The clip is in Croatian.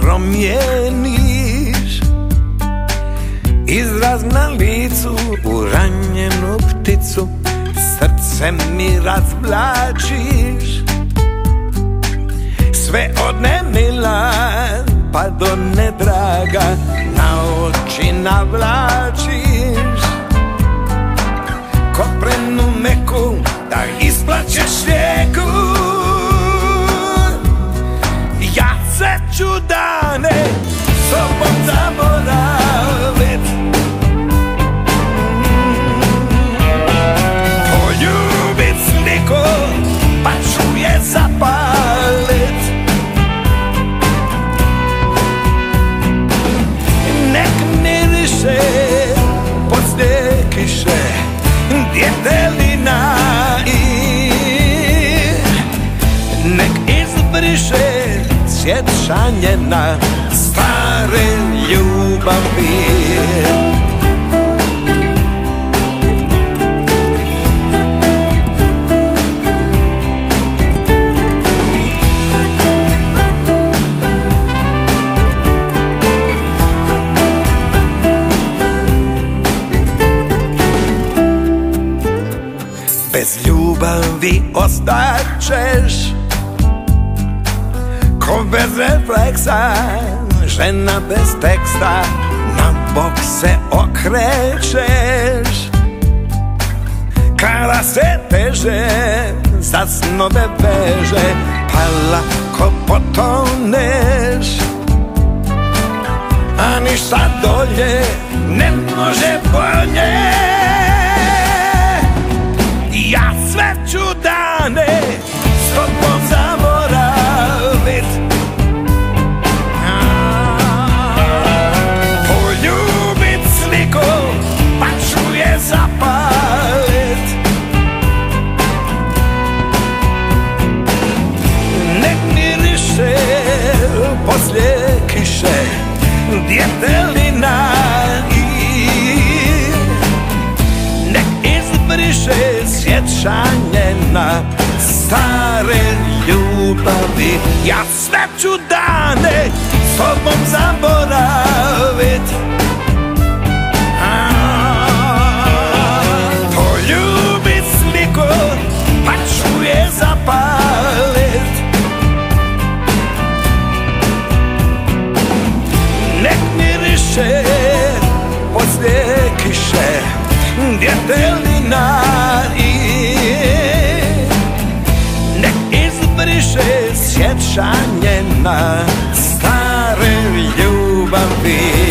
promijeniš. Izraz na licu u ranjenu pticu Srce mi razvlačiš. Sve od nemila pa do nedraga Na oči navlačiš sjećanje na stare ljubavi Bez ljubavi ostaćeš Ko bez refleksa Žena bez teksta Na bok se okrećeš. Kada se teže Za snove veže Pa lako potoneš. A ništa dolje Ne može bolje djetelina i Nek izbriše sjećanje na stare ljubavi. Ja sve ću dane s tobom zaboravit djetelina nek izbriše sjećanje na stare ljubavi.